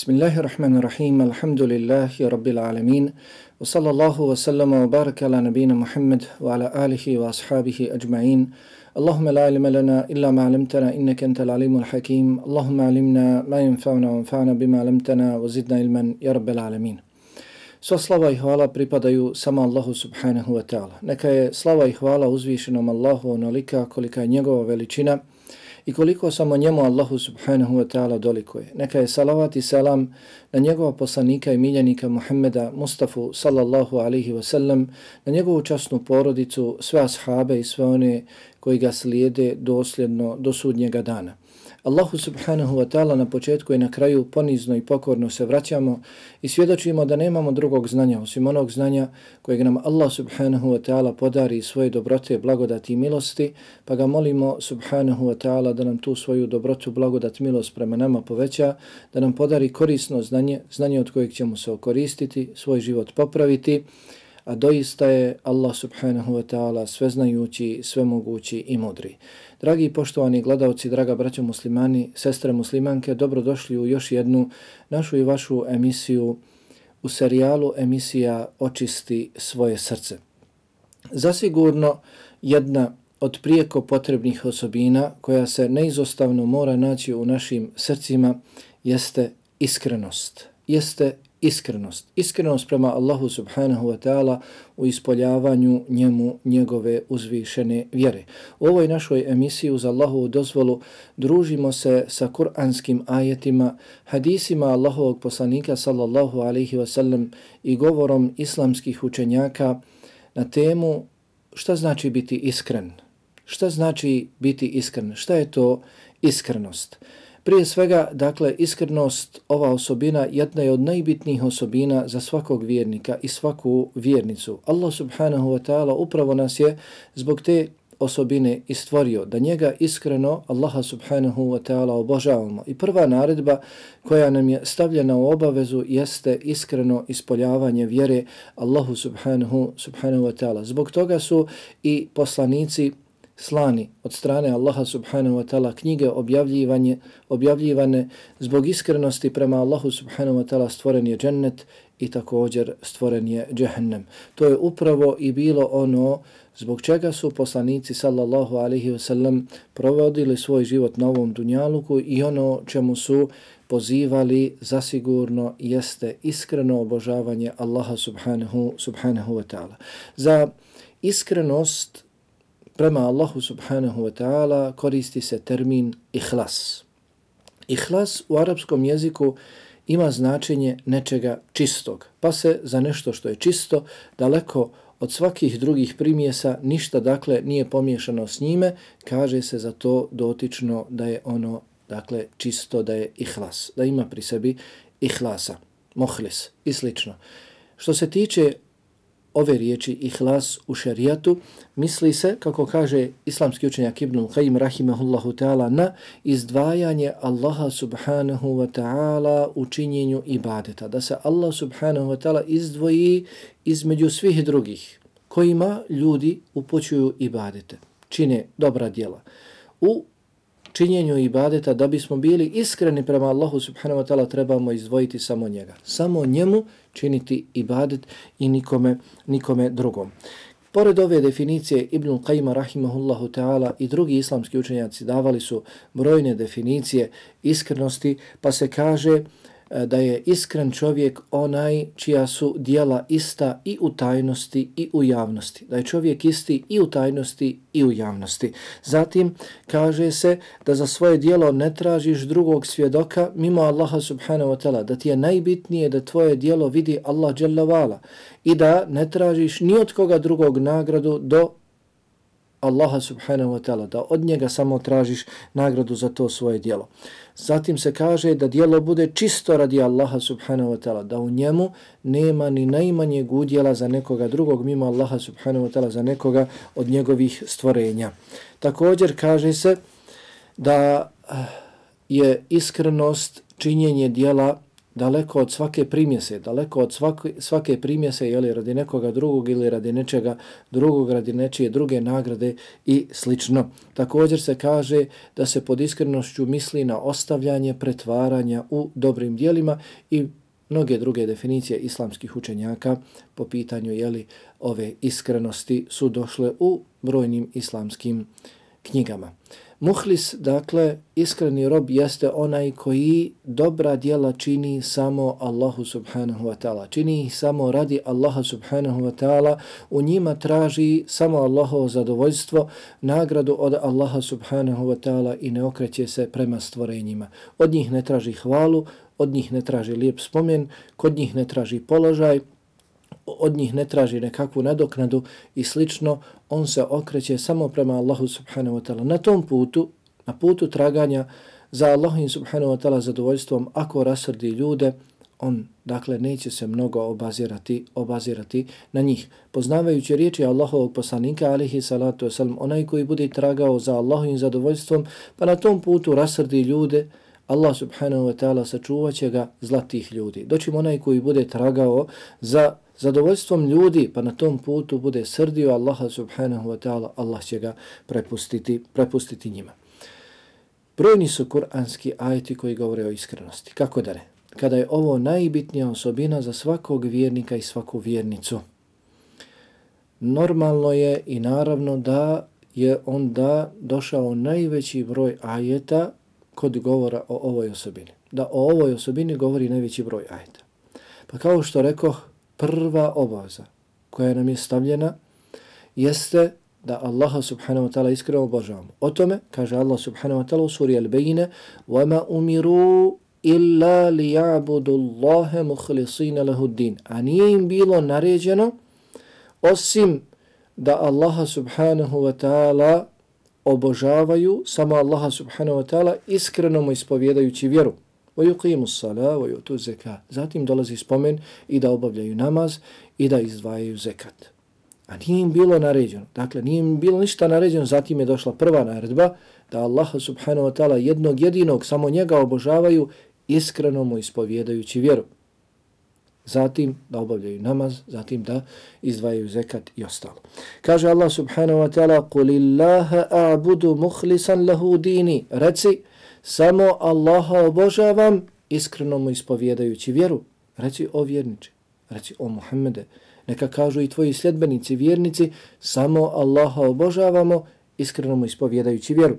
Bismillahirrahmanirrahim, alhamdulillahi rabbil alamin, wa sallallahu wa sallama wa baraka ala nabina Muhammad wa ala alihi wa ashabihi ajma'in. Allahumma la ilma lana illa ma alamtana innaka antal alimul hakim. Allahumma alimna ma yanfa'una wa anfa'na bima alimtana wa zidna ilman ya rabbil alamin. Sva slava i hvala pripadaju samo Allahu subhanahu wa ta'ala. Neka je slava i hvala uzvišenom Allahu onolika kolika je njegova veličina i koliko samo njemu Allahu subhanahu wa ta'ala dolikuje. Neka je salavat i salam na njegova poslanika i miljenika Muhammeda Mustafa sallallahu alaihi wa sallam, na njegovu časnu porodicu, sve ashabe i sve one koji ga slijede dosljedno do sudnjega dana. Allahu subhanahu wa ta'ala na početku i na kraju ponizno i pokorno se vraćamo i svjedočimo da nemamo drugog znanja osim onog znanja kojeg nam Allah subhanahu wa ta'ala podari svoje dobrote, blagodati i milosti, pa ga molimo subhanahu wa ta'ala da nam tu svoju dobrotu, blagodat, milost prema nama poveća, da nam podari korisno znanje, znanje od kojeg ćemo se okoristiti, svoj život popraviti, a doista je Allah subhanahu wa ta'ala sveznajući, svemogući i mudri. Dragi i poštovani gledalci, draga braća muslimani, sestre muslimanke, dobrodošli u još jednu našu i vašu emisiju u serijalu emisija Očisti svoje srce. Zasigurno jedna od prijeko potrebnih osobina koja se neizostavno mora naći u našim srcima jeste iskrenost, jeste iskrenost. Iskrenost prema Allahu subhanahu wa ta'ala u ispoljavanju njemu njegove uzvišene vjere. U ovoj našoj emisiji uz Allahovu dozvolu družimo se sa kuranskim ajetima, hadisima Allahovog poslanika sallallahu alaihi wa sallam i govorom islamskih učenjaka na temu šta znači biti iskren. Šta znači biti iskren? Šta je to iskrenost? Prije svega, dakle, iskrenost, ova osobina, jedna je od najbitnijih osobina za svakog vjernika i svaku vjernicu. Allah subhanahu wa ta'ala upravo nas je zbog te osobine i stvorio, da njega iskreno Allaha subhanahu wa ta'ala obožavamo. I prva naredba koja nam je stavljena u obavezu jeste iskreno ispoljavanje vjere Allahu subhanahu, subhanahu wa ta'ala. Zbog toga su i poslanici slani od strane Allaha subhanahu wa ta'ala knjige objavljivanje, objavljivane zbog iskrenosti prema Allahu subhanahu wa ta'ala stvoren je džennet i također stvoren je džehennem. To je upravo i bilo ono zbog čega su poslanici sallallahu alaihi wa sallam provodili svoj život na ovom dunjaluku i ono čemu su pozivali zasigurno jeste iskreno obožavanje Allaha subhanahu, subhanahu wa ta'ala. Za iskrenost prema Allahu subhanahu wa ta'ala koristi se termin ihlas. Ihlas u arapskom jeziku ima značenje nečega čistog, pa se za nešto što je čisto, daleko od svakih drugih primjesa, ništa dakle nije pomiješano s njime, kaže se za to dotično da je ono dakle čisto, da je ihlas, da ima pri sebi ihlasa, mohlis i slično. Što se tiče ove riječi ihlas u šerijatu, misli se, kako kaže islamski učenjak Ibn Qayyim rahimahullahu ta'ala, na izdvajanje Allaha subhanahu wa ta'ala u činjenju ibadeta. Da se Allah subhanahu wa ta'ala izdvoji između svih drugih kojima ljudi upoćuju ibadete, čine dobra djela. U činjenju ibadeta da bismo bili iskreni prema Allahu subhanahu wa ta'ala trebamo izdvojiti samo njega. Samo njemu činiti ibadet i nikome, nikome drugom. Pored ove definicije Ibn Qajma rahimahullahu ta'ala i drugi islamski učenjaci davali su brojne definicije iskrenosti pa se kaže E, da je iskren čovjek onaj čija su dijela ista i u tajnosti i u javnosti. Da je čovjek isti i u tajnosti i u javnosti. Zatim kaže se da za svoje dijelo ne tražiš drugog svjedoka mimo Allaha subhanahu wa ta'ala. Da ti je najbitnije da tvoje dijelo vidi Allah dželavala i da ne tražiš ni od koga drugog nagradu do Allaha subhanahu wa ta'ala, da od njega samo tražiš nagradu za to svoje dijelo. Zatim se kaže da dijelo bude čisto radi Allaha subhanahu wa ta'ala, da u njemu nema ni najmanjeg udjela za nekoga drugog mimo Allaha subhanahu wa ta'ala, za nekoga od njegovih stvorenja. Također kaže se da je iskrenost činjenje dijela daleko od svake primjese, daleko od svake, svake primjese, jeli radi nekoga drugog ili radi nečega drugog, radi nečije druge nagrade i slično. Također se kaže da se pod iskrenošću misli na ostavljanje pretvaranja u dobrim dijelima i mnoge druge definicije islamskih učenjaka po pitanju jeli ove iskrenosti su došle u brojnim islamskim knjigama. Muhlis, dakle, iskreni rob jeste onaj koji dobra djela čini samo Allahu subhanahu wa ta'ala. Čini ih samo radi Allaha subhanahu wa ta'ala. U njima traži samo Allahovo zadovoljstvo, nagradu od Allaha subhanahu wa ta'ala i ne okreće se prema stvorenjima. Od njih ne traži hvalu, od njih ne traži lijep spomen, kod njih ne traži položaj, od njih ne traži nekakvu nadoknadu i slično, on se okreće samo prema Allahu subhanahu wa ta'ala. Na tom putu, na putu traganja za Allahim subhanahu wa ta'ala zadovoljstvom, ako rasrdi ljude, on dakle neće se mnogo obazirati, obazirati na njih. Poznavajući riječi Allahovog poslanika alihi salatu wasalam, onaj koji bude tragao za Allahovim zadovoljstvom, pa na tom putu rasrdi ljude, Allah subhanahu wa ta'ala sačuvaće ga zlatih ljudi. Doćim onaj koji bude tragao za zadovoljstvom ljudi, pa na tom putu bude srdio Allaha subhanahu wa ta'ala, Allah će ga prepustiti, prepustiti njima. Brojni su kuranski ajeti koji govore o iskrenosti. Kako da ne? Kada je ovo najbitnija osobina za svakog vjernika i svaku vjernicu. Normalno je i naravno da je onda došao najveći broj ajeta kod govora o ovoj osobini. Da o ovoj osobini govori najveći broj ajeta. Pa kao što rekao, prva obaza koja nam je stavljena jeste da Allaha subhanahu wa ta'ala iskreno obožavamo. O tome kaže Allah subhanahu wa ta'ala u suri Al-Bayne وَمَا أُمِرُوا إِلَّا لِيَعْبُدُ اللَّهَ مُخْلِصِينَ لَهُ الدِّينَ A nije im bilo naređeno osim da Allaha subhanahu wa ta'ala obožavaju samo Allaha subhanahu wa ta'ala iskreno mu ispovjedajući vjeru. وَيُقِيمُ الصَّلَا وَيُؤْتُ الزَّكَا Zatim dolazi spomen i da obavljaju namaz i da izdvajaju zekat. A nije im bilo naređeno. Dakle, nije im bilo ništa naređeno, zatim je došla prva naredba da Allaha subhanahu wa ta'ala jednog jedinog, samo njega obožavaju iskreno mu ispovjedajući vjeru. Zatim da obavljaju namaz, zatim da izdvajaju zekat i ostalo. Kaže Allah subhanahu wa ta'ala قُلِ اللَّهَ أَعْبُدُ مُخْلِسًا لَهُ دِينِ Reci, samo Allaha obožavam iskreno mu ispovjedajući vjeru. Reci o vjerniče, reci o Muhammede, neka kažu i tvoji sljedbenici vjernici, samo Allaha obožavamo iskreno mu ispovjedajući vjeru.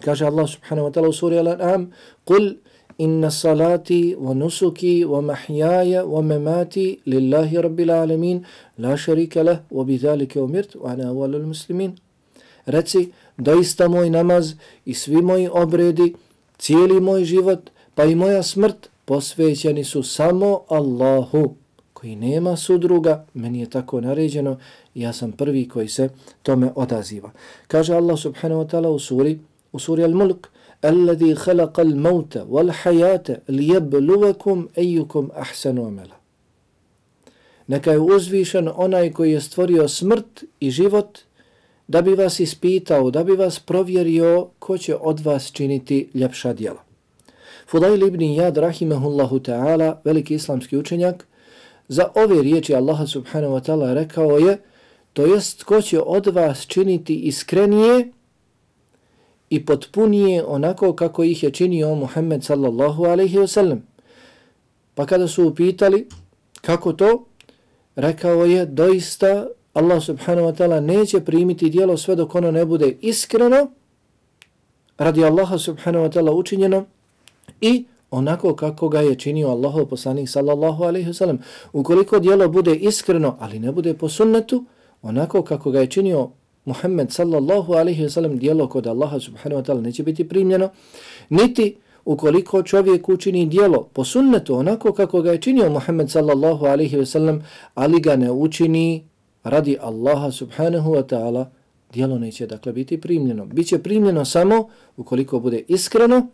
Kaže Allah subhanahu wa ta'la u suri Al-An'am, kul innasalati wa nusuki wa mahyaya wa صَلَاتِ lillahi rabbil وَمَمَاتِ la sharika الْعَالَمِينَ wa شَرِكَ لَهُ umirt, wa ana أَوَلُ muslimin. Reci, doista moj namaz i svi moji obredi, cijeli moj život, pa i moja smrt posvećeni su samo Allahu, koji nema sudruga, meni je tako naređeno ja sam prvi koji se tome odaziva. Kaže Allah subhanahu wa ta'ala u suri, u suri Al-Mulk, الذي خلق الموت والحياة ليبلوكم أيكم أحسن عملا Neka je uzvišen onaj koji je stvorio smrt i život da bi vas ispitao, da bi vas provjerio ko će od vas činiti ljepša djela. Fudail ibn Jad, rahimahullahu ta'ala, veliki islamski učenjak, za ove riječi Allaha subhanahu wa ta'ala rekao je, to jest ko će od vas činiti iskrenije i potpunije onako kako ih je činio Muhammed sallallahu alaihi wa sallam. Pa kada su upitali kako to, rekao je doista Allah subhanahu wa ta'ala neće primiti dijelo sve dok ono ne bude iskreno radi Allaha subhanahu wa ta'ala učinjeno i onako kako ga je činio Allahov poslanik sallallahu alaihi wa sallam. Ukoliko dijelo bude iskreno, ali ne bude po sunnetu, onako kako ga je činio Muhammed sallallahu alaihi wa sallam dijelo kod Allaha subhanahu wa ta'ala neće biti primljeno, niti ukoliko čovjek učini dijelo po sunnetu onako kako ga je činio Muhammed sallallahu alaihi wa sallam, ali ga ne učini radi Allaha subhanahu wa ta'ala, dijelo neće dakle biti primljeno. Biće primljeno samo ukoliko bude iskreno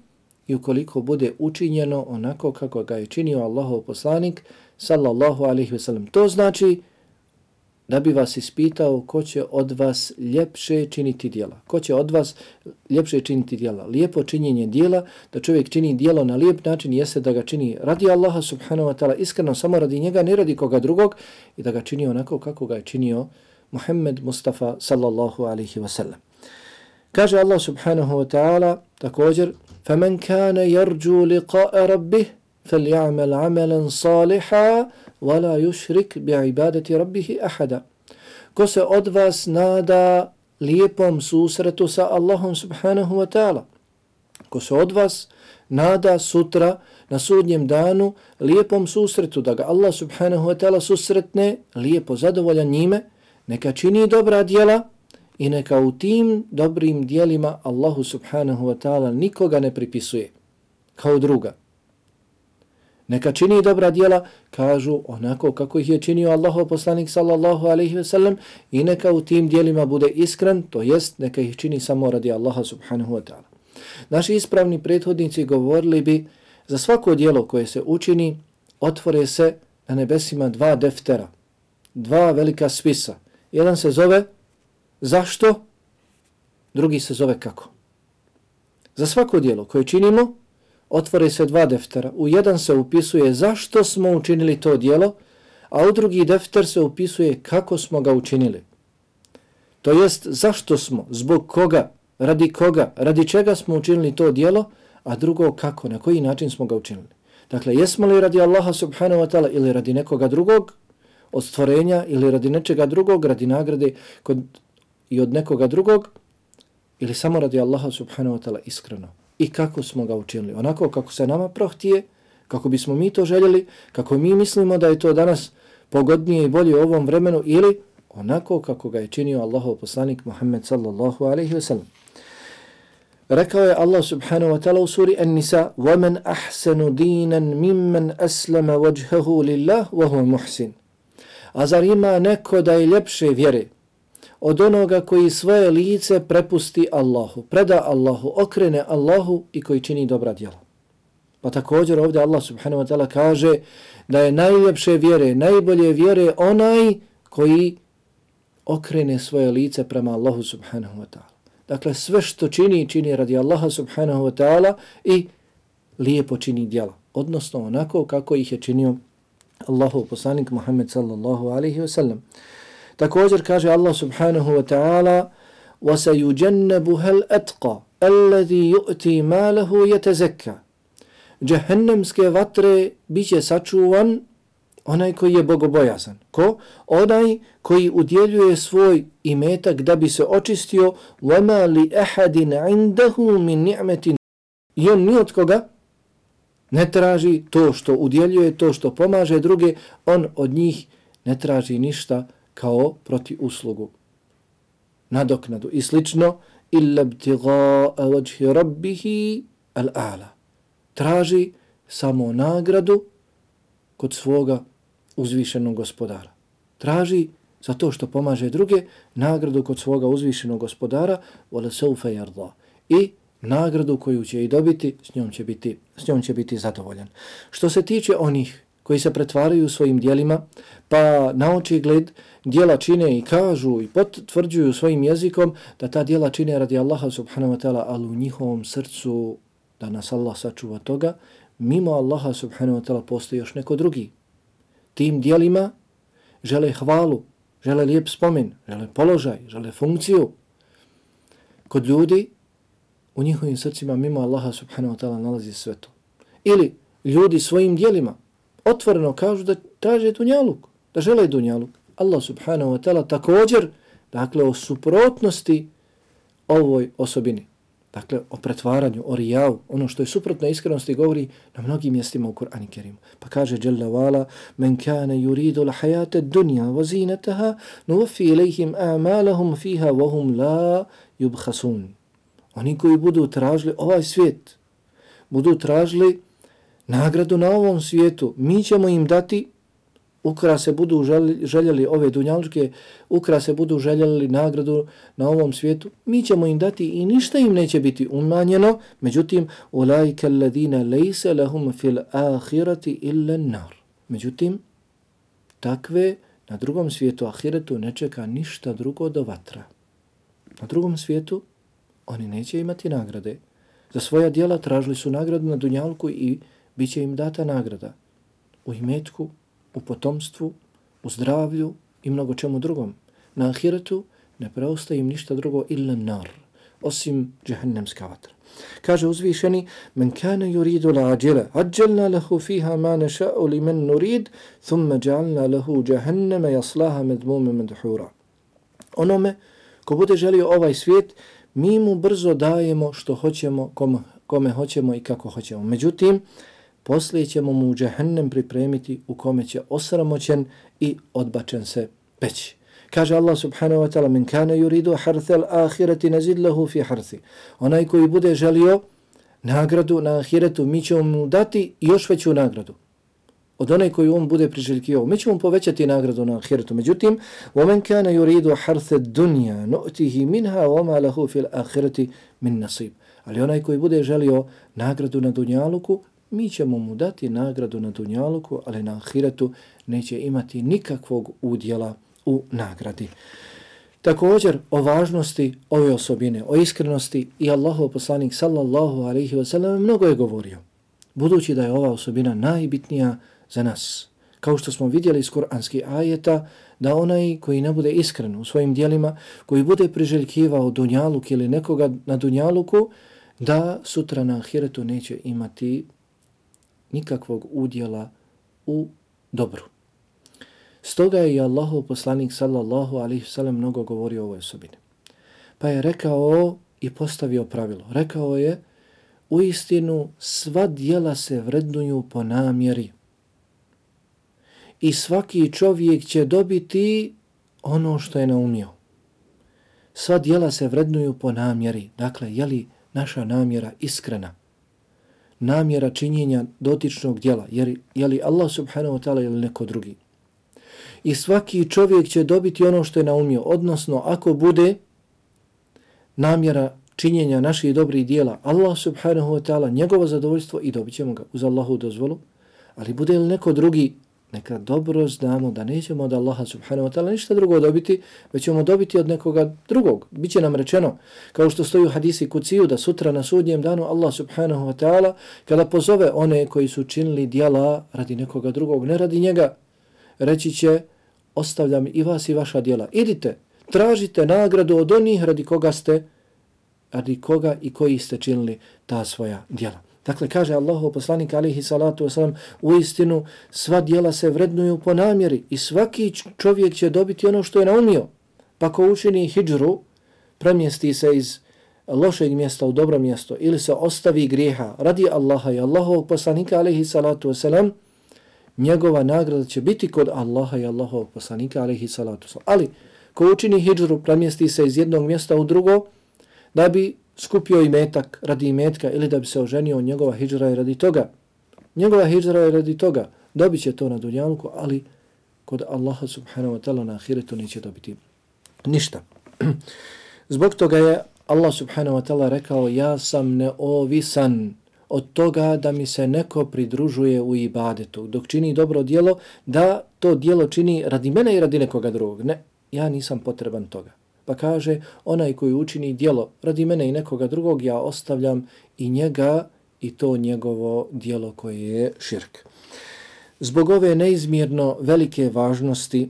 i ukoliko bude učinjeno onako kako ga je činio Allahov poslanik sallallahu alaihi wa sallam. To znači da bi vas ispitao ko će od vas ljepše činiti dijela. Ko će od vas ljepše činiti dijela. Lijepo činjenje dijela, da čovjek čini dijelo na lijep način, jeste da ga čini radi Allaha subhanahu wa ta'ala, iskreno samo radi njega, ne radi koga drugog, i da ga čini onako kako ga je činio Muhammed Mustafa sallallahu alaihi wa sallam. Kaže Allah subhanahu wa ta'ala također فَمَنْ كَانَ يَرْجُوا لِقَاءَ رَبِّهِ فَلْيَعْمَلْ عَمَلًا صَالِحًا وَلَا يُشْرِكْ بِعِبَادَةِ رَبِّهِ أَحَدًا Ko se od vas nada lijepom susretu sa Allahom subhanahu wa ta'ala, ko se od vas nada sutra na sudnjem danu lijepom susretu, da ga Allah subhanahu wa ta'ala susretne, lijepo zadovoljan njime, neka čini dobra djela i neka u tim dobrim dijelima Allahu subhanahu wa ta'ala nikoga ne pripisuje kao druga. Neka čini dobra djela, kažu onako kako ih je činio Allahov poslanik sallallahu alaihi ve sellem i neka u tim dijelima bude iskren, to jest neka ih čini samo radi Allaha subhanahu wa ta'ala. Naši ispravni prethodnici govorili bi za svako dijelo koje se učini, otvore se na nebesima dva deftera, dva velika spisa. Jedan se zove zašto, drugi se zove kako. Za svako dijelo koje činimo, otvore se dva deftera. U jedan se upisuje zašto smo učinili to dijelo, a u drugi defter se upisuje kako smo ga učinili. To jest zašto smo, zbog koga, radi koga, radi čega smo učinili to dijelo, a drugo kako, na koji način smo ga učinili. Dakle, jesmo li radi Allaha subhanahu wa ta'ala ili radi nekoga drugog od stvorenja ili radi nečega drugog, radi nagrade kod, i od nekoga drugog ili samo radi Allaha subhanahu wa ta'ala iskreno i kako smo ga učinili. Onako kako se nama prohtije, kako bismo mi to željeli, kako mi mislimo da je to danas pogodnije i bolje u ovom vremenu ili onako kako ga je činio Allahov poslanik Muhammed sallallahu alaihi wa sallam. Rekao je Allah subhanahu wa ta'ala u suri An-Nisa وَمَنْ أَحْسَنُ دِينًا مِمَّنْ أَسْلَمَ وَجْهَهُ لِلَّهُ وَهُوَ مُحْسِنُ A zar ima neko da je ljepše vjere od onoga koji svoje lice prepusti Allahu, preda Allahu, okrene Allahu i koji čini dobra djela. Pa također ovdje Allah subhanahu wa ta'ala kaže da je najljepše vjere, najbolje vjere onaj koji okrene svoje lice prema Allahu subhanahu wa ta'ala. Dakle, sve što čini, čini radi Allaha subhanahu wa ta'ala i lijepo čini djela. Odnosno onako kako ih je činio Allahu poslanik Muhammed sallallahu alaihi wa sallam. Također kaže Allah subhanahu wa ta'ala وَسَيُجَنَّبُهَا الْأَتْقَى الَّذِي يُؤْتِي مَالَهُ يَتَزَكَّى Džehennemske vatre bit će sačuvan onaj koji je bogobojazan. Ko? Onaj koji udjeljuje svoj imetak da bi se očistio وَمَا لِأَحَدٍ عِنْدَهُ مِنْ نِعْمَةٍ I on ni od koga ne traži to što udjeljuje, to što pomaže druge, on od njih ne traži ništa kao proti uslugu, nadoknadu i slično, illa btiga vajhi rabbihi al-ala. Traži samo nagradu kod svoga uzvišenog gospodara. Traži za to što pomaže druge, nagradu kod svoga uzvišenog gospodara, vole saufa yarda. I nagradu koju će i dobiti, s njom će biti, s njom će biti zadovoljan. Što se tiče onih koji se pretvaraju svojim dijelima, pa na oči gled dijela čine i kažu i potvrđuju svojim jezikom da ta dijela čine radi Allaha subhanahu wa ta'ala, ali u njihovom srcu da nas Allah sačuva toga, mimo Allaha subhanahu wa ta'ala postoji još neko drugi. Tim dijelima žele hvalu, žele lijep spomen, žele položaj, žele funkciju. Kod ljudi u njihovim srcima mimo Allaha subhanahu wa ta'ala nalazi sve to. Ili ljudi svojim dijelima otvoreno kažu da traže dunjaluk, da žele dunjaluk. Allah subhanahu wa ta'ala također, dakle, o suprotnosti ovoj osobini. Dakle, o pretvaranju, o rijavu, ono što je suprotno iskrenosti govori na mnogim mjestima u Kur'ani Kerimu. Pa kaže Jalla wala, men kane yuridu la hayate dunja wa zinataha, nuvafi ilihim a'malahum fiha wahum la yubhasun. Oni koji budu tražili ovaj svijet, budu tražili nagradu na ovom svijetu, mi ćemo im dati ukra se budu željeli ove dunjalučke, ukra se budu željeli nagradu na ovom svijetu, mi ćemo im dati i ništa im neće biti umanjeno, međutim, ulajke alladine lejse lahum fil ahirati illa nar. Međutim, takve na drugom svijetu, ahiretu, ne čeka ništa drugo do vatra. Na drugom svijetu oni neće imati nagrade. Za svoja dijela tražili su nagradu na Dunjalku i nagradu će im data nagrada. U imetku, u potomstvu, u zdravlju i mnogo čemu drugom. Na ahiretu ne preostaje im ništa drugo illa nar, osim džehennemska vatra. Kaže uzvišeni, men kane yuridu la ađile, ađelna lehu fiha ma neša'u li men nurid, thumme džalna lehu džehenneme jaslaha medmume medhura. Onome, ko bude želio ovaj svijet, mi mu brzo dajemo što hoćemo, kome, kome hoćemo i kako hoćemo. Međutim, poslije ćemo mu džehennem pripremiti u kome će osramoćen i odbačen se peći. Kaže Allah subhanahu wa ta'ala, min kana yuridu harthal ahireti nazid lahu fi harthi. Onaj koji bude želio nagradu na ahiretu, mi ćemo mu dati još veću nagradu. Od onaj koji on bude priželjkio, mi ćemo povećati nagradu na ahiretu. Međutim, وَمَنْ كَانَ يُرِيدُ حَرْثَ الدُّنْيَا نُؤْتِهِ مِنْهَا وَمَا لَهُ فِي الْأَخِرَةِ مِنْ نَصِيبٍ Ali onaj koji bude želio nagradu na dunjaluku, mi ćemo mu dati nagradu na dunjaluku, ali na ahiretu neće imati nikakvog udjela u nagradi. Također o važnosti ove osobine, o iskrenosti i Allahov poslanik sallallahu alaihi wa sallam mnogo je govorio. Budući da je ova osobina najbitnija za nas. Kao što smo vidjeli iz kuranskih ajeta, da onaj koji ne bude iskren u svojim dijelima, koji bude priželjkivao dunjaluk ili nekoga na dunjaluku, da sutra na ahiretu neće imati nikakvog udjela u dobru. Stoga je i Allahov poslanik sallallahu alaihi sallam mnogo govorio o ovoj osobini. Pa je rekao i postavio pravilo. Rekao je, u istinu sva dijela se vrednuju po namjeri. I svaki čovjek će dobiti ono što je naumio. Sva dijela se vrednuju po namjeri. Dakle, je li naša namjera iskrena? Namjera činjenja dotičnog djela, Jer, je li Allah subhanahu wa ta'ala ili neko drugi? i svaki čovjek će dobiti ono što je naumio. Odnosno, ako bude namjera činjenja naših dobrih dijela, Allah subhanahu wa ta'ala, njegovo zadovoljstvo i dobit ćemo ga uz Allahu dozvolu, ali bude li neko drugi, neka dobro znamo da nećemo od Allaha subhanahu wa ta'ala ništa drugo dobiti, već ćemo dobiti od nekoga drugog. Biće nam rečeno, kao što stoji u hadisi kuciju, da sutra na sudnjem danu Allah subhanahu wa ta'ala, kada pozove one koji su činili dijela radi nekoga drugog, ne radi njega, reći će ostavljam i vas i vaša djela. Idite, tražite nagradu od onih radi koga ste, radi koga i koji ste činili ta svoja djela. Dakle, kaže Allah, poslanik alihi salatu wasalam, u istinu sva djela se vrednuju po namjeri i svaki čovjek će dobiti ono što je naumio. Pa ko učini hijđru, premjesti se iz lošeg mjesta u dobro mjesto ili se ostavi grijeha radi Allaha i Allahovog poslanika alihi salatu wasalam, njegova nagrada će biti kod Allaha i Allahovog poslanika, alaihi salatu wasalam. Ali, ko učini hijđru, premjesti se iz jednog mjesta u drugo, da bi skupio i metak radi imetka ili da bi se oženio, njegova hijđra je radi toga. Njegova hijđra je radi toga. Dobit će to na dunjanku, ali kod Allaha subhanahu wa ta'ala na ahiretu neće dobiti ništa. Zbog toga je Allah subhanahu wa ta'ala rekao, ja sam neovisan od toga da mi se neko pridružuje u ibadetu. Dok čini dobro dijelo, da to dijelo čini radi mene i radi nekoga drugog. Ne, ja nisam potreban toga. Pa kaže, onaj koji učini dijelo radi mene i nekoga drugog, ja ostavljam i njega i to njegovo dijelo koje je širk. Zbog ove neizmjerno velike važnosti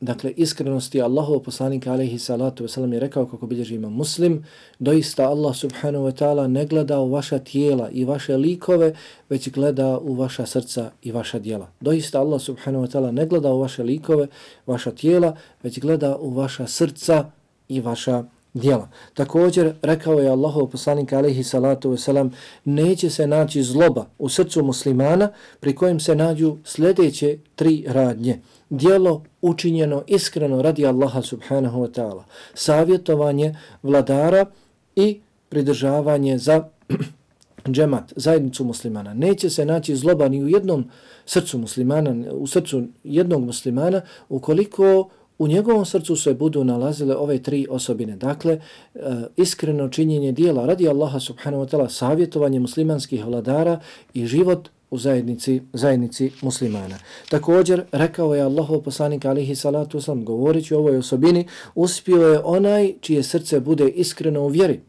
dakle, iskrenosti Allahov poslanika alaihi salatu wasalam je rekao kako bilježi ima muslim, doista Allah subhanahu wa ta'ala ne gleda u vaša tijela i vaše likove, već gleda u vaša srca i vaša dijela. Doista Allah subhanahu wa ta'ala ne gleda u vaše likove, vaša tijela, već gleda u vaša srca i vaša djela. Također, rekao je Allahov poslanik alaihi salatu wasalam, neće se naći zloba u srcu muslimana pri kojem se nađu sljedeće tri radnje Djelo učinjeno iskreno radi Allaha subhanahu wa ta'ala, savjetovanje vladara i pridržavanje za džemat, zajednicu muslimana. Neće se naći zloba ni u jednom srcu muslimana, u srcu jednog muslimana, ukoliko u njegovom srcu se budu nalazile ove tri osobine. Dakle, e, iskreno činjenje dijela radi Allaha subhanahu wa ta'ala, savjetovanje muslimanskih vladara i život u zajednici, zajednici muslimana. Također, rekao je Allahov poslanik alihi salatu sam, govoreći o ovoj osobini, uspio je onaj čije srce bude iskreno u vjeri.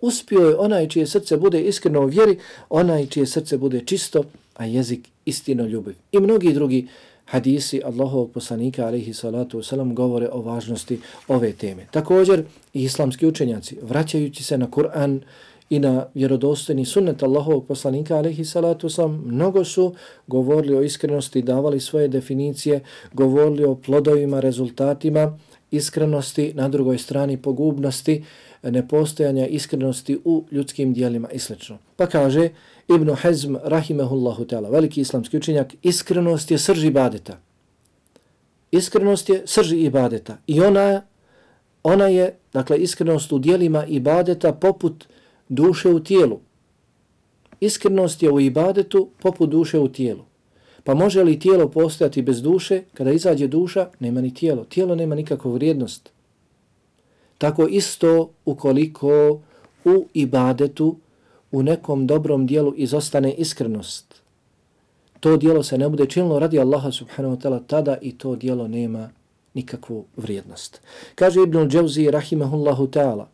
Uspio je onaj čije srce bude iskreno u vjeri, onaj čije srce bude čisto, a jezik istino ljubiv. I mnogi drugi hadisi Allahovog poslanika alaihi salatu wasalam govore o važnosti ove teme. Također i islamski učenjaci vraćajući se na Kur'an i na vjerodostojni sunnet Allahovog poslanika alaihi salatu wasalam mnogo su govorili o iskrenosti, davali svoje definicije, govorili o plodovima, rezultatima iskrenosti, na drugoj strani pogubnosti, nepostojanja iskrenosti u ljudskim dijelima i sl. Pa kaže Ibn Hazm, rahimehullahu ta'ala, veliki islamski učenjak, iskrenost je srž ibadeta. Iskrenost je srž ibadeta. I ona, ona je, dakle, iskrenost u dijelima ibadeta poput duše u tijelu. Iskrenost je u ibadetu poput duše u tijelu. Pa može li tijelo postojati bez duše? Kada izađe duša, nema ni tijelo. Tijelo nema nikakvu vrijednost. Tako isto ukoliko u ibadetu u nekom dobrom dijelu izostane iskrenost, to dijelo se ne bude činilo radi Allaha subhanahu wa ta'ala, tada i to dijelo nema nikakvu vrijednost. Kaže Ibn Džavzi, rahimahullahu ta'ala,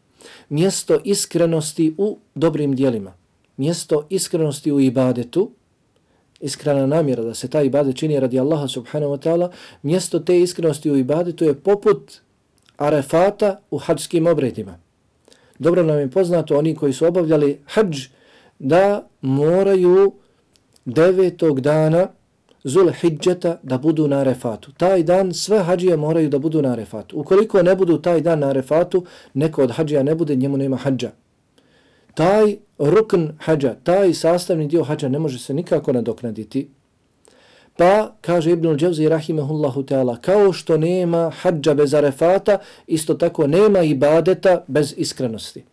mjesto iskrenosti u dobrim dijelima, mjesto iskrenosti u ibadetu, iskrena namjera da se taj ibadet čini radi Allaha subhanahu wa ta'ala, mjesto te iskrenosti u ibadetu je poput arefata u hađskim obredima dobro nam je poznato oni koji su obavljali hađ da moraju devetog dana Zulhidžeta da budu na arefatu. Taj dan sve hađije moraju da budu na arefatu. Ukoliko ne budu taj dan na arefatu, neko od hađija ne bude, njemu nema hađa. Taj rukn hađa, taj sastavni dio hađa ne može se nikako nadoknaditi Pa, kaže Ibn al-đevzi rahimehullahu ta'ala, kao što nema hađa bez arefata, isto tako nema ibadeta bez iskrenosti.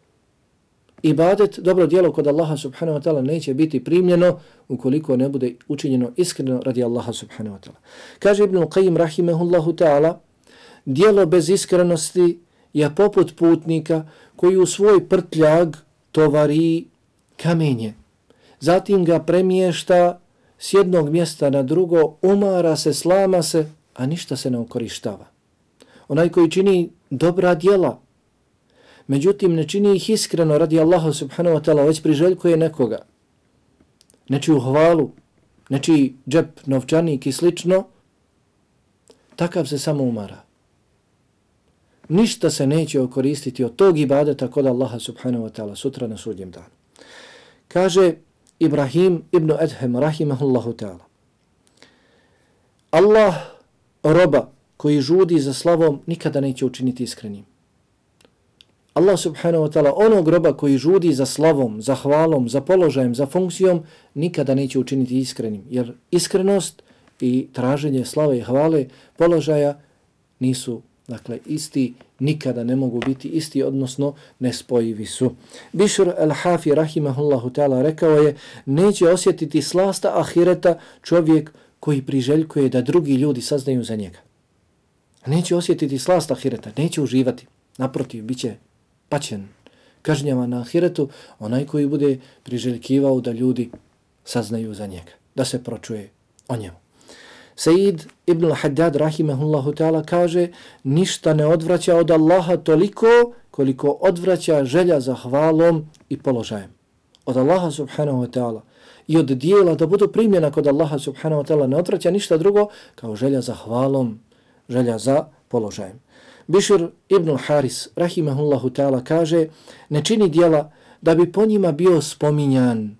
Ibadet, dobro dijelo kod Allaha subhanahu wa ta'ala, neće biti primljeno ukoliko ne bude učinjeno iskreno radi Allaha subhanahu wa ta'ala. Kaže Ibn Qayyim rahimehullahu ta'ala, dijelo bez iskrenosti je poput putnika koji u svoj prtljag tovari kamenje. Zatim ga premješta s jednog mjesta na drugo, umara se, slama se, a ništa se ne okorištava. Onaj koji čini dobra djela, međutim ne čini ih iskreno radi Allaha subhanahu wa ta'ala, već priželjkuje nekoga, nečiju hvalu, nečiji džep, novčanik i slično, takav se samo umara. Ništa se neće okoristiti od tog ibadeta kod Allaha subhanahu wa ta'ala sutra na sudnjem danu. Kaže Ibrahim ibn Adhem, rahimahullahu ta'ala. Allah roba koji žudi za slavom nikada neće učiniti iskrenim. Allah subhanahu wa ta'ala onog roba koji žudi za slavom, za hvalom, za položajem, za funkcijom, nikada neće učiniti iskrenim. Jer iskrenost i traženje slave i hvale položaja nisu dakle, isti nikada ne mogu biti isti, odnosno nespojivi su. Bišur al-Hafi rahimahullahu ta'ala rekao je, neće osjetiti slasta ahireta čovjek koji priželjkuje da drugi ljudi saznaju za njega. Neće osjetiti slasta ahireta, neće uživati. Naprotiv, bit će paćen, kažnjava na ahiretu onaj koji bude priželjkivao da ljudi saznaju za njega, da se pročuje o njemu. Said ibn al-Haddad rahimahullahu ta'ala kaže ništa ne odvraća od Allaha toliko koliko odvraća želja za hvalom i položajem. Od Allaha subhanahu wa ta'ala i od dijela da budu primljena kod Allaha subhanahu wa ta'ala ne odvraća ništa drugo kao želja za hvalom, želja za položajem. Bišir ibn al-Haris rahimahullahu ta'ala kaže ne čini dijela da bi po njima bio spominjan,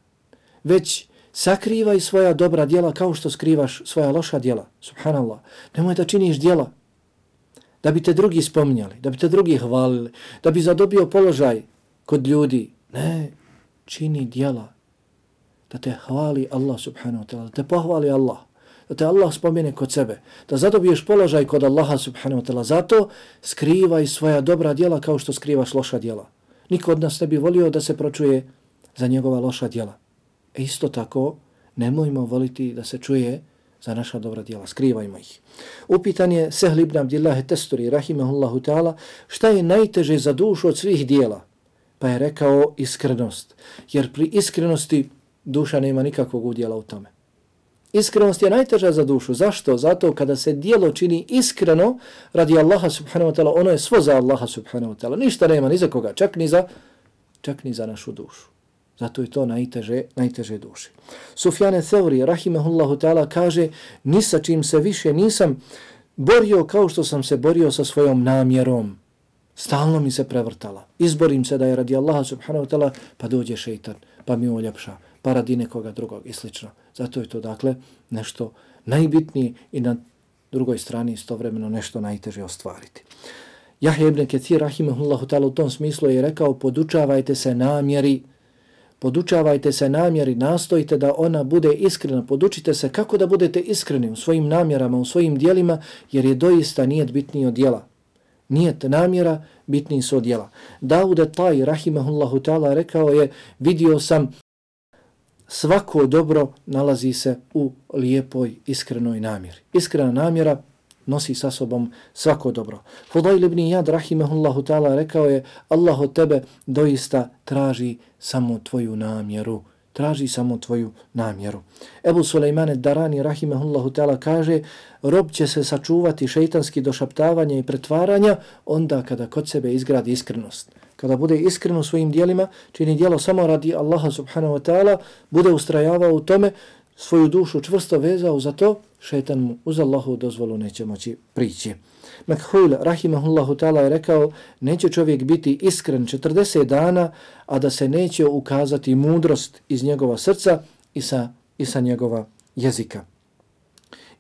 već sakrivaj svoja dobra djela kao što skrivaš svoja loša djela. Subhanallah. Nemoj da činiš djela da bi te drugi spominjali, da bi te drugi hvalili, da bi zadobio položaj kod ljudi. Ne, čini djela da te hvali Allah subhanahu wa ta'ala, da te pohvali Allah, da te Allah spomene kod sebe, da zadobiješ položaj kod Allaha subhanahu wa ta'ala. Zato skrivaj svoja dobra djela kao što skrivaš loša djela. Niko od nas ne bi volio da se pročuje za njegova loša djela. Isto tako, nemojmo voliti da se čuje za naša dobra djela, skrivajmo ih. Upitan je Sehl ibn Abdillahi Testuri, rahimahullahu ta'ala, šta je najteže za dušu od svih dijela? Pa je rekao iskrenost, jer pri iskrenosti duša nema nikakvog udjela u tome. Iskrenost je najteža za dušu. Zašto? Zato kada se dijelo čini iskreno radi Allaha subhanahu wa ta'ala, ono je svo za Allaha subhanahu wa ta'ala. Ništa nema ni za koga, čak ni za, čak ni za našu dušu. Zato je to najteže, najteže duše. Sufjane Theuri, rahimehullahu ta'ala, kaže ni sa čim se više nisam borio kao što sam se borio sa svojom namjerom. Stalno mi se prevrtala. Izborim se da je radi Allaha subhanahu wa ta'ala, pa dođe šeitan, pa mi oljepša, pa radi nekoga drugog i slično. Zato je to, dakle, nešto najbitnije i na drugoj strani istovremeno nešto najteže ostvariti. Jahje ibn Ketir, rahimahullahu ta'ala, u tom smislu je rekao, podučavajte se namjeri, podučavajte se namjeri, nastojite da ona bude iskrena, podučite se kako da budete iskreni u svojim namjerama, u svojim dijelima, jer je doista nijet bitniji od dijela. Nijet namjera bitniji su od dijela. Daude taj, rahimahullahu ta'ala, rekao je, vidio sam svako dobro nalazi se u lijepoj, iskrenoj namjeri. Iskrena namjera nosi sa sobom svako dobro. Fudail ibn Iyad, rahimahullahu ta'ala, rekao je Allah od tebe doista traži samo tvoju namjeru. Traži samo tvoju namjeru. Ebu Sulejmane Darani, rahimahullahu ta'ala, kaže rob će se sačuvati šeitanski došaptavanja i pretvaranja onda kada kod sebe izgradi iskrenost kada bude iskren u svojim dijelima, čini dijelo samo radi Allaha subhanahu wa ta'ala, bude ustrajavao u tome, svoju dušu čvrsto vezao za to, šetan mu uz Allahu dozvolu neće moći prići. Mekhul, rahimahullahu ta'ala, je rekao, neće čovjek biti iskren 40 dana, a da se neće ukazati mudrost iz njegova srca i sa, i sa njegova jezika.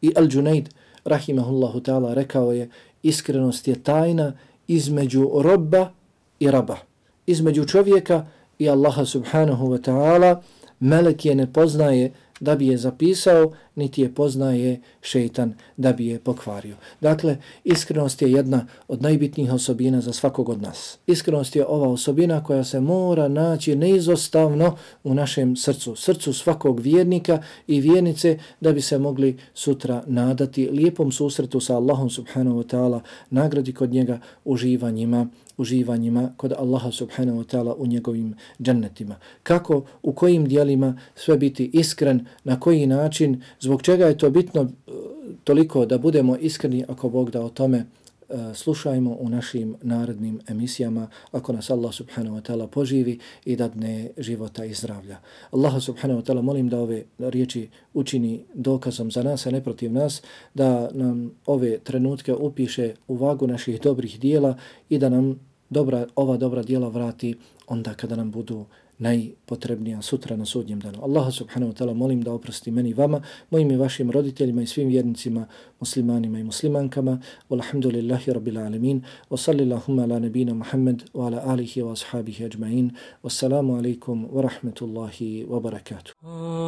I Al-đunaid, rahimahullahu ta'ala, rekao je, iskrenost je tajna između robba i raba. Između čovjeka i Allaha subhanahu wa ta'ala melek je ne poznaje da bi je zapisao, niti je poznaje šeitan da bi je pokvario. Dakle, iskrenost je jedna od najbitnijih osobina za svakog od nas. Iskrenost je ova osobina koja se mora naći neizostavno u našem srcu, srcu svakog vjernika i vjernice da bi se mogli sutra nadati lijepom susretu sa Allahom subhanahu wa ta'ala, nagradi kod njega uživanjima uživanjima kod Allaha subhanahu wa ta'ala u njegovim džennetima. Kako, u kojim dijelima sve biti iskren, na koji način, zbog čega je to bitno eh, toliko da budemo iskreni ako Bog da o tome eh, slušajmo u našim narednim emisijama ako nas Allah subhanahu wa ta'ala poživi i dadne života i zdravlja. Allah subhanahu wa ta'ala molim da ove riječi učini dokazom za nas, a ne protiv nas, da nam ove trenutke upiše u vagu naših dobrih dijela i da nam dobra, ova dobra dijela vrati onda kada nam budu najpotrebnija sutra na sudnjem danu. Allah subhanahu wa ta'ala molim da oprosti meni vama, mojim i vašim roditeljima i svim vjernicima, muslimanima i muslimankama. Walhamdulillahi rabbil alamin. Wa sallillahumma ala nabina Muhammed wa ala alihi wa ashabihi ajma'in. Wassalamu alaikum wa rahmetullahi wa barakatuh. Oh,